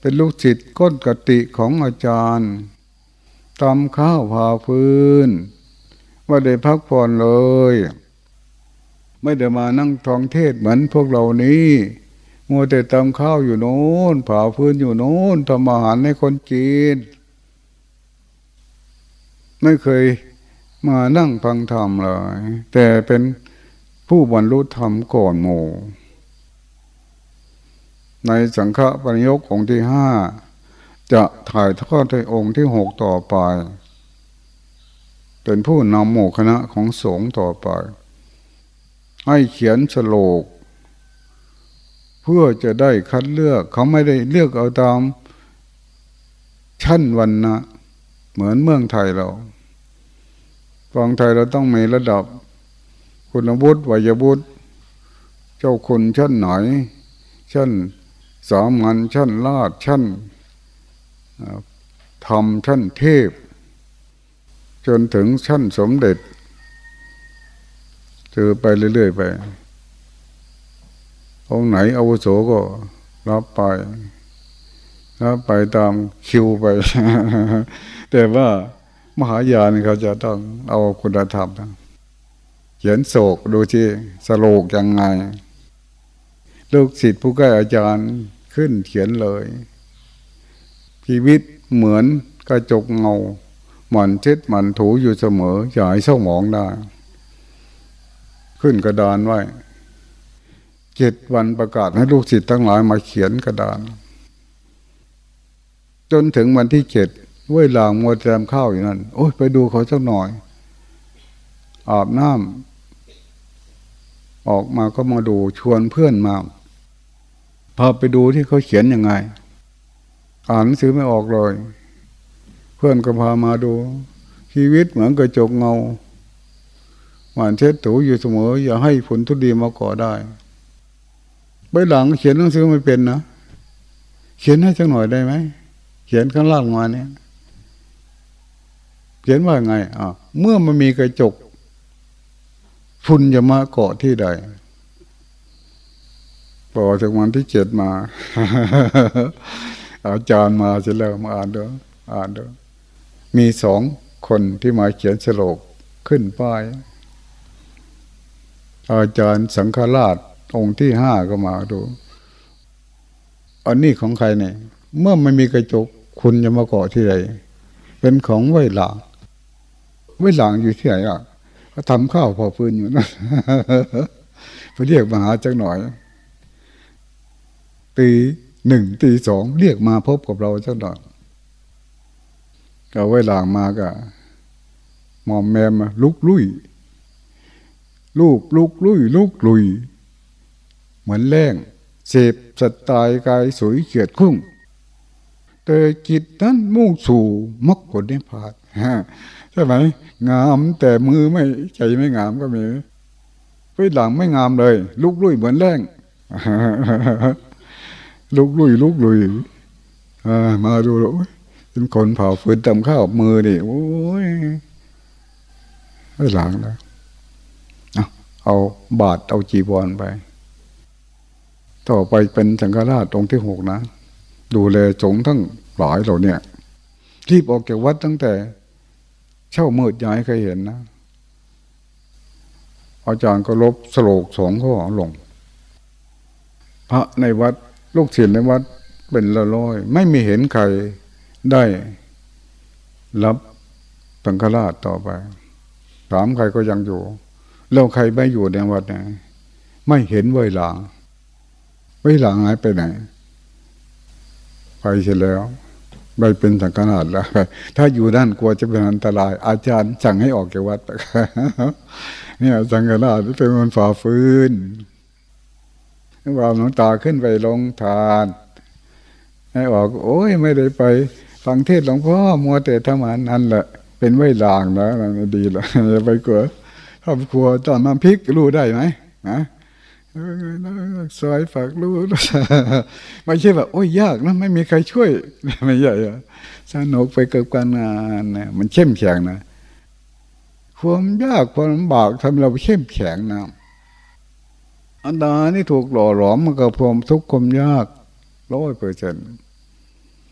เป็นลูกศิษย์ก้นกติของอาจารย์ตำข้าวผาพื้นว่าได้พักผ่อนเลย ไม่ได้มานั่งทองเทศเหมือนพวกเรานี้มัวแต่ตำข้าวอยู่โน้นผ่าพื้นอยู่โน้นทำอาหารให้คนกินไม่เคยมานั่งฟังธรรมเลย แต่เป็นผู้บรรลุธรรมก่อนโม ในสังฆปริยกองค์ที่ห้าจะถ่ายทอดในองค์ที่หกต่อไป เป็นผู้นำหมู่คณะของสงฆ์ต่อไป ให้เขียนสโลก เพื่อจะได้คัดเลือกเขาไม่ได้เลือกเอาตามชั้นวันนะเหมือนเมืองไทยเราฟังไทยเราต้องมีระดับ คุณวุฒิวัยวุฒิเจ้าคุณชั้นไหนชั้น สามัญชั้นลาดชั้นธรรมชั้นเทพ จนถึงชั้นสมเด็จเจอไปเรื่อยๆไป องไหนอาวุโสก็รับไปรับไปตามคิวไป แต่ว่ามหายานเขาจะต้องเอาคุณธรรมเขียนโศกดูที่สโลกยังไง ลูกศิษย์ผู้ใกล้อาจารย์ ขึ้นเขียนเลย ชีวิตเหมือนกระจกเงาหมันเช็ดหมันถูอยู่เสมออย่าให้เศร้าหมองได้ ขึ้นกระดานไว้เจ็ดวันประกาศให้ลูกศิษย์ทั้งหลายมาเขียนกระดาน จนถึงวันที่เจ็ดเว้ยลางมัวแจมข้าวอยู่นั่นโอ้ยไปดูเขาสักหน่อย อาบน้ำออกมาก็มาดูชวนเพื่อนมา พาไปดูที่เขาเขียนยังไง อ่านหนังสือไม่ออกเลย เพื่อนก็พามาดู ชีวิตเหมือนกระจกเงาหวานเช็ดถูอยู่เสมอ อย่าให้ผลทุดีมาก่อได้ใบหลังเขียนหนังสือไม่เป็นนะเขียนให้สักหน่อยได้ไหมเขียนข้างล่างมาเนี่ยขียนว่าไงอะเมื่อมันมีกระจกฝุ่นจะมาเกาะที่ใด พอจากวันที่เจ็ดมา อาจารย์มาเสร็จแล้วมาอ่านดูอ่านดูมีสองคนที่มาเขียนสโลกขึ้นป้าย อาจารย์สังฆราชองค์ที่ห้าก็มาดู อันนี้ของใครเนี่ย เมื่อไม่มีกระจกคุณจะมาเกาะที่ใดเป็นของไว้หลางไม่หลังอยู่ที่ไหนอะเขาทำข้าวพอพื้นอยู่นะไปเรียกมาหาจักหน่อย ตีหนึ่งตีสองเรียกมาพบกับเราจักหน่อยก็ไว้หลังมาก็มอมแมมลุกลุยลูกลุกลุยลุกลุย เหมือนแรงเสพสตายกายสวยเกียดคุ้งแต่จิตนั้นมุ่งสู่มรรคผลนิพพานใช่ไหมงามแต่มือไม่ใจไม่งามก็มีไปหลังไม่งามเลย ลุกลุยเหมือนแรง ลุกลุยลุกลุยมาดูแล้วเป็นคนเผาฟืนตำข้าวมือนี่โอ้ยไม่หลังแล้วเอาบาทเอาจีบอลไป ต่อไปเป็นสังฆราชตรงที่หกนะ ดูแลสงทั้งหลายเราเนี่ย รีบออกจากวัดตั้งแต่ เช่ามืดย้ายเคยเห็นนะอาจารย์ก็ลบสโลกสองข้อลง พระในวัด ลูกศิษย์ในวัดเป็นละร้อย ไม่มีเห็นใครได้รับสังฆราชต่อไป ถามใครก็ยังอยู่ แล้วใครไม่อยู่ในวัดไหนไม่เห็นเวลาเวลาหายไปไหน ไปเสร็จแล้วไปเป็นสังฆราชแล้ว ถ้าอยู่ด้านกลัวจะเป็นอันตราย อาจารย์สั่งให้ออกจากวัดเนี่ยสังฆราชเป็นคนฝ่าฟื้น ว่าหลวงตาขึ้นไปลงทานให้ออกโอ้ยไม่ได้ไปฟังเทศหลวงพ่อมัวแต่ทำงานนั่นแหละเป็นไว้ลางนะมันดีละอย่าไปกลัวครอบครัวตอนมาพลิกรู้ได้ไหมนะซอยฝากรู้ไม่ใช่แบบโอ้ยยากนะไม่มีใครช่วยไม่ใช่สนุกไปเกับการงานนะมันเข้มแข็งนะความยากความลำบากทำเราเข้มแข็งนะ อันดานี่ถูกหล่อหลอมมากับความทุกข์ความยากร้อยเปอร์เซ็นต์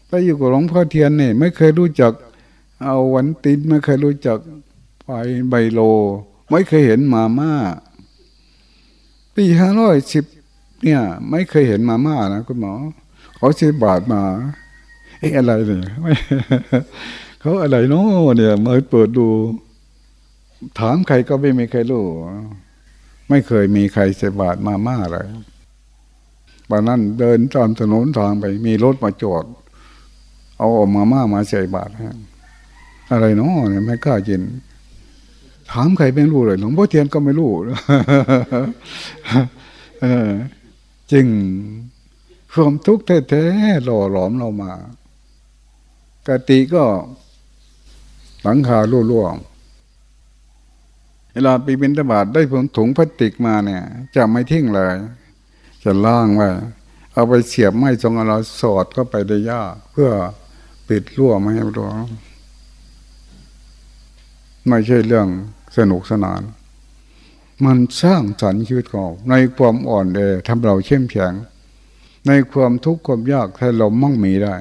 ไปอยู่กับหลวงพ่อเทียนนี่ ไม่เคยรู้จัก เอาวันตินไม่เคยรู้จักไปใบโล ไม่เคยเห็นมาม่าปีห้าร้อยสิบเนี่ย ไม่เคยเห็นมาม่านะคุณหมอเขาสิบบาทมาเอ๊ะอะไรเนี่ยเขาอะไรเนาะเนี่ยมาเปิดดู ถามใครก็ไม่มีใครรู้ ไม่เคยมีใครเสบาทมาม่าเลยวันนั้นเดินตามถนนทางไป มีรถมาจอด เอาออกมาม่ามาใส่บาทฮะอะไรเนาะเนี่ยไม่กล้ากิน ถามใครไม่รู้เลยหลวงพ่อเทียนก็ไม่รู้จริงความทุกข์แท้ๆหล่อหลอมเรามากติก็หลังคารั่วๆ เวลาไปบินตบาทได้ผลถุงพลาสติกมาเนี่ย จะไม่ทิ้งเลย จะล่างไว้เอาไปเสียบไม้ทรงเราสอดเข้าไปในหญ้าเพื่อปิดรั่วไม่ให้รั่วไม่ใช่เรื่องสนุกสนาน มันสร้างสรรค์ชีวิตของเราในความอ่อนแอทำเราเข้มแข็ง ในความทุกข์ความยากให้เรามั่งมีได้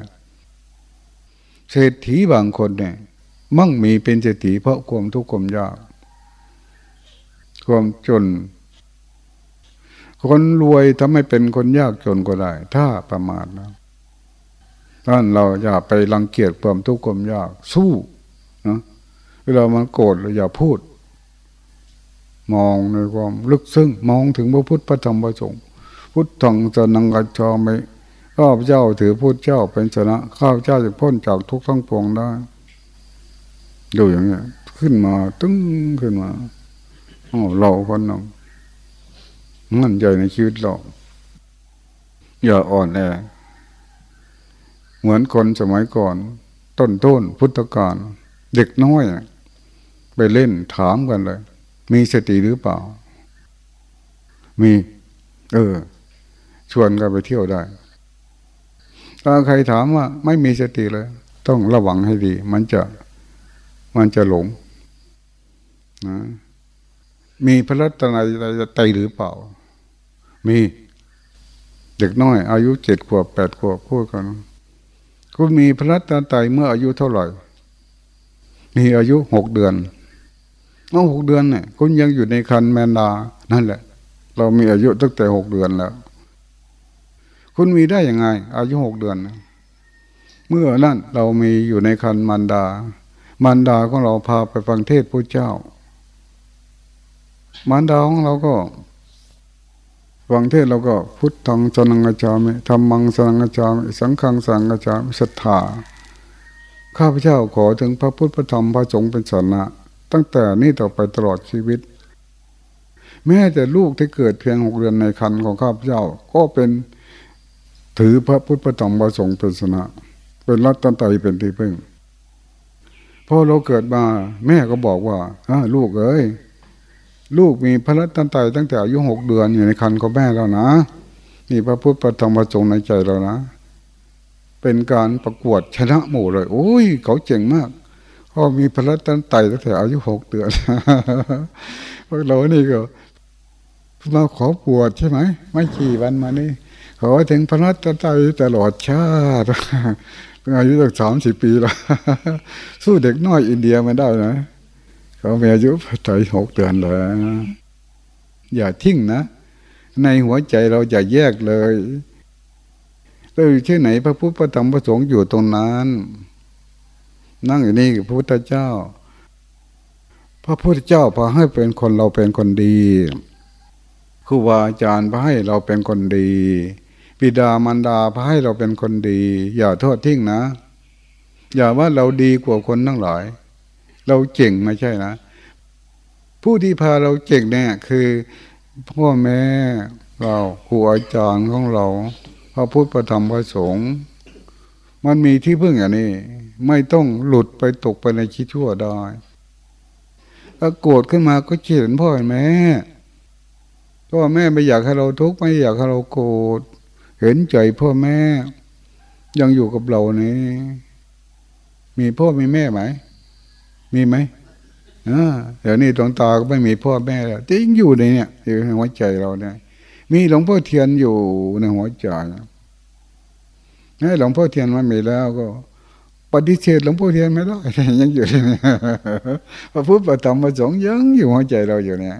เศรษฐีบางคนเนี่ย มั่งมีเป็นเศรษฐีเพราะความทุกข์ความยาก ความจน คนรวยทำให้เป็นคนยากจนก็ได้ ถ้าประมาทนะท่านเราอย่าไปรังเกียจความทุกข์ความยากสู้นะเวลามันโกรธเราอย่าพูด มองในความลึกซึ้งมองถึงพระพุทธพระธรรมพระสงฆ์พุทธังจะนังกัจจามิข้าพเจ้าถือพุทธเจ้าเป็นชนะข้าพเจ้าจะพ้นจากทุกข์ทั้งปวงได้ดูอย่างนี้ขึ้นมาตึ้งขึ้นมา เราคนนึงมั่นใจในชีวิตเราอย่าอ่อนแอเหมือนคนสมัยก่อน ต้นต้นพุทธกาลเด็กน้อย ไปเล่นถามกันเลย มีสติหรือเปล่า มี เออ ชวนกันไปเที่ยวได้ ถ้าใครถามว่า ไม่มีสติเลย ต้องระวังให้ดี มันจะมันจะหลงนะ มีพระรัตนตรัยหรือเปล่า มีเด็กน้อย อายุเจ็ดขวบแปดขวบพูดกันคุณมีพระรัตนตรัยเมื่ออายุเท่าไหร่ มีอายุหกเดือนเมื่อหกเดือนเนี่ยคุณยังอยู่ในคันแมนดา นั่นแหละ เรามีอายุตั้งแต่หกเดือนแล้ว คุณมีได้ยังไง อายุหกเดือนเมื่อนั่นเรามีอยู่ในคันมันดา มันดาของเราพาไปฟังเทศพระเจ้า มันดาของเราก็ฟังเทศเราก็พุทธังสนังกจามิธรรมังสนังกจามิสังฆังสังกจามิศรัทธาข้าพเจ้าขอถึงพระพุทธพระธรรมพระสงฆ์เป็นสนะตั้งแต่นี้ต่อไปตลอดชีวิต แม้แต่ลูกที่เกิดเพียงหกเดือนในคันของข้าพเจ้าก็เป็นถือพระพุทธพระธรรมพระสงฆ์เป็นสนะเป็นรัตนตรัยเป็นที่พึ่งพอเราเกิดมาแม่ก็บอกว่าลูกเอ้ย ลูกมีพระรัตนตรัยตั้งแต่อายุหกเดือนอยู่ในคันของแม่แล้วนะมีพระพุทธพระธรรมพระสงฆ์ในใจเรานะ เป็นการประกวดชนะหมู่เลย โอ้ย เขาเจ๋งมากพ่อมีพระรัตนตรัยตั้งแต่อายุหกเดือนพวกเรานี่ก็มาขอบวชใช่ไหมไม่กี่วันมานี่ขอถึงพระรัตนตรัยตลอดชาติเป็นอายุตั้งสามสิบปีแล้วสู้เด็กน้อยอินเดียไม่ได้นะ เขามีอายุไยหกเดือนเลยอย่าทิ้งนะ ในหัวใจเราอย่าแยกเลยเราอยู่ที่ไหนพระพุทธพระธรรมพระสงฆ์อยู่ตรงนั้น นั่งอยู่นี่พระพุทธเจ้า พระพุทธเจ้าพาให้เป็นคนเราเป็นคนดีครูบาอาจารย์พาให้เราเป็นคนดีปิดามารดาพาให้เราเป็นคนดี อย่าโทษทิ้งนะ อย่าว่าเราดีกว่าคนทั้งหลาย เราเก่งไม่ใช่นะผู้ที่พาเราเก่งเนี่ยคือพ่อแม่เราครูอาจารย์ของเรา พระพุทธประธรรมพระสงฆ์มันมีที่พึ่งอย่างนี้ ไม่ต้องหลุดไปตกไปในคิดชั่วได้ถ้าโกรธขึ้นมาก็เขียนพ่อแม่พ่อแม่ไม่อยากให้เราทุกข์ไม่อยากให้เราโกรธเห็นใจพ่อแม่ ยังอยู่กับเรานี่มีพ่อมีแม่ไหม มีไหมอ่าเดี๋ยวนี้ดวงตาก็ไม่มีพ่อแม่แล้วแต่ยังอยู่ในเนี่ยอยู่ในหัวใจเราเนี่ย มีหลวงพ่อเทียนอยู่ในหัวใจให้หลวงพ่อเทียนมามีแล้วก็ ปฏิเสธหลวงพ่อเทียนไม่ได้ยังอยู่ที่นี่พระพุทธพระธรรมประสงค์ยังอยู่หัวใจเราอยู่เนี่ย